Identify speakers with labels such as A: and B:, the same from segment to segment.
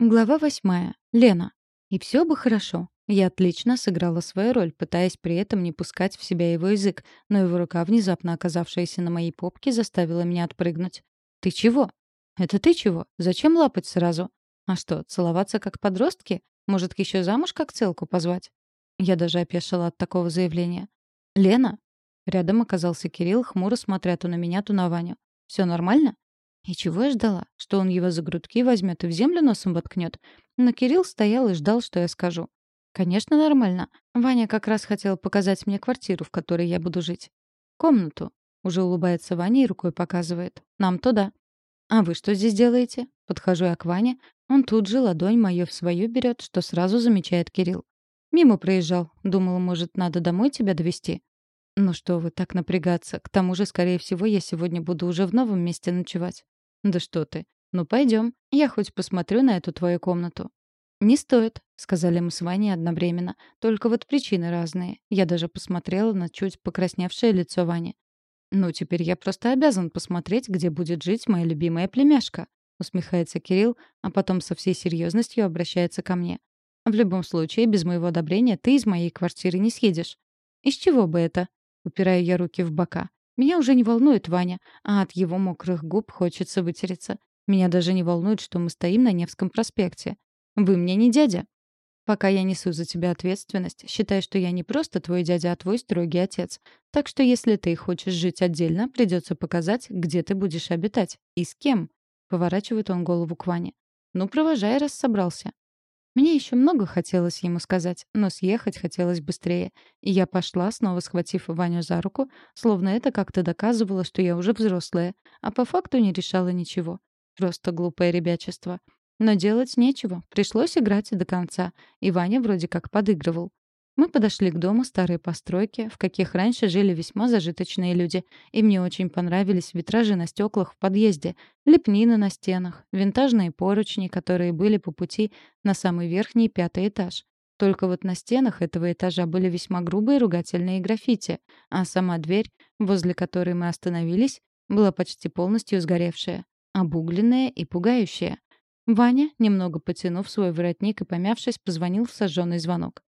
A: Глава восьмая. Лена. И все бы хорошо. Я отлично сыграла свою роль, пытаясь при этом не пускать в себя его язык, но его рука, внезапно оказавшаяся на моей попке, заставила меня отпрыгнуть. «Ты чего?» «Это ты чего? Зачем лапать сразу?» «А что, целоваться как подростки? Может, еще замуж как целку позвать?» Я даже опешила от такого заявления. «Лена?» Рядом оказался Кирилл, хмуро смотря то на меня, то на Ваню. «Все нормально?» И чего я ждала? Что он его за грудки возьмет и в землю носом воткнет? Но Кирилл стоял и ждал, что я скажу. «Конечно, нормально. Ваня как раз хотел показать мне квартиру, в которой я буду жить. Комнату». Уже улыбается Ваня и рукой показывает. «Нам туда». «А вы что здесь делаете?» Подхожу я к Ване. Он тут же ладонь мою в свою берет, что сразу замечает Кирилл. Мимо проезжал. Думал, может, надо домой тебя довести. «Ну что вы, так напрягаться. К тому же, скорее всего, я сегодня буду уже в новом месте ночевать». «Да что ты. Ну, пойдем. Я хоть посмотрю на эту твою комнату». «Не стоит», — сказали мы с Ваней одновременно. «Только вот причины разные. Я даже посмотрела на чуть покрасневшее лицо Вани. «Ну, теперь я просто обязан посмотреть, где будет жить моя любимая племяшка», — усмехается Кирилл, а потом со всей серьезностью обращается ко мне. «В любом случае, без моего одобрения ты из моей квартиры не съедешь». «Из чего бы это?» — упираю я руки в бока. Меня уже не волнует Ваня, а от его мокрых губ хочется вытереться. Меня даже не волнует, что мы стоим на Невском проспекте. Вы мне не дядя. Пока я несу за тебя ответственность, считай, что я не просто твой дядя, а твой строгий отец. Так что если ты хочешь жить отдельно, придется показать, где ты будешь обитать и с кем. Поворачивает он голову к Ване. Ну, провожай, раз собрался. Мне еще много хотелось ему сказать, но съехать хотелось быстрее. И я пошла, снова схватив Ваню за руку, словно это как-то доказывало, что я уже взрослая, а по факту не решала ничего. Просто глупое ребячество. Но делать нечего, пришлось играть до конца, и Ваня вроде как подыгрывал. Мы подошли к дому старой постройки, в каких раньше жили весьма зажиточные люди, и мне очень понравились витражи на стеклах в подъезде, лепнина на стенах, винтажные поручни, которые были по пути на самый верхний пятый этаж. Только вот на стенах этого этажа были весьма грубые ругательные граффити, а сама дверь, возле которой мы остановились, была почти полностью сгоревшая, обугленная и пугающая. Ваня, немного потянув свой воротник и помявшись, позвонил в сожженный звонок.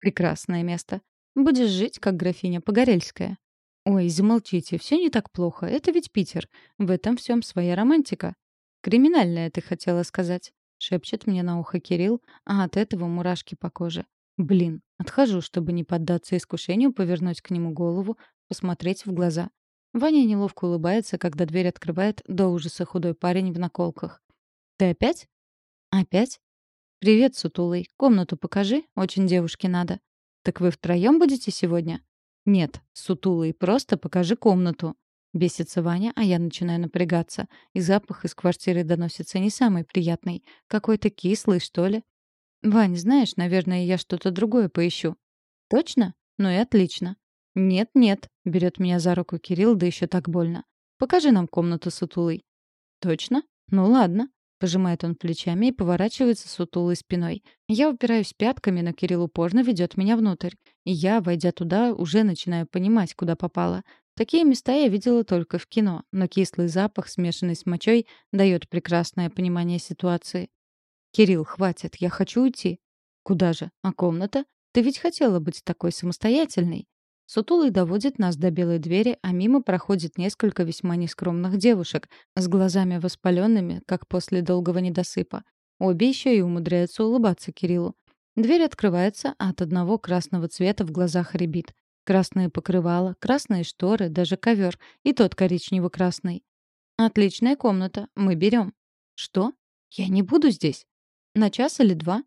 A: Прекрасное место. Будешь жить, как графиня Погорельская. Ой, замолчите, все не так плохо. Это ведь Питер. В этом всем своя романтика. Криминальная, ты хотела сказать. Шепчет мне на ухо Кирилл, а от этого мурашки по коже. Блин, отхожу, чтобы не поддаться искушению повернуть к нему голову, посмотреть в глаза. Ваня неловко улыбается, когда дверь открывает до ужаса худой парень в наколках. «Ты опять?» «Опять?» «Привет, сутулый. Комнату покажи, очень девушке надо». «Так вы втроем будете сегодня?» «Нет, сутулый, просто покажи комнату». Бесится Ваня, а я начинаю напрягаться. И запах из квартиры доносится не самый приятный. Какой-то кислый, что ли. «Вань, знаешь, наверное, я что-то другое поищу». «Точно? Ну и отлично». «Нет-нет», — берет меня за руку Кирилл, да еще так больно. «Покажи нам комнату сутулый». «Точно? Ну ладно». Пожимает он плечами и поворачивается сутулой спиной. Я упираюсь пятками, но Кирилл упорно ведет меня внутрь. И я, войдя туда, уже начинаю понимать, куда попала. Такие места я видела только в кино, но кислый запах, смешанный с мочой, дает прекрасное понимание ситуации. «Кирилл, хватит, я хочу уйти». «Куда же? А комната? Ты ведь хотела быть такой самостоятельной». Сутулый доводит нас до белой двери, а мимо проходит несколько весьма нескромных девушек с глазами воспаленными, как после долгого недосыпа. Обе еще и умудряются улыбаться Кириллу. Дверь открывается, а от одного красного цвета в глазах рябит. Красные покрывала, красные шторы, даже ковер, и тот коричнево-красный. «Отличная комната, мы берем». «Что? Я не буду здесь?» «На час или два?»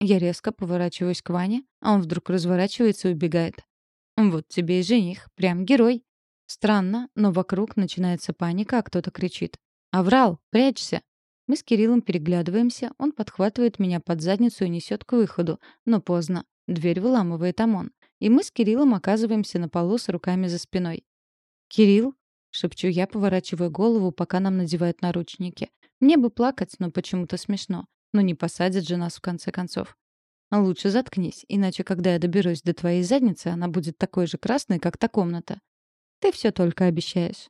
A: Я резко поворачиваюсь к Ване, а он вдруг разворачивается и убегает. Вот тебе и жених, прям герой. Странно, но вокруг начинается паника, а кто-то кричит. «Аврал, прячься!» Мы с Кириллом переглядываемся, он подхватывает меня под задницу и несет к выходу, но поздно. Дверь выламывает ОМОН. И мы с Кириллом оказываемся на полу с руками за спиной. «Кирилл?» — шепчу я, поворачивая голову, пока нам надевают наручники. Мне бы плакать, но почему-то смешно. Но не посадят же нас в конце концов. Лучше заткнись, иначе, когда я доберусь до твоей задницы, она будет такой же красной, как та комната. Ты все только обещаешь.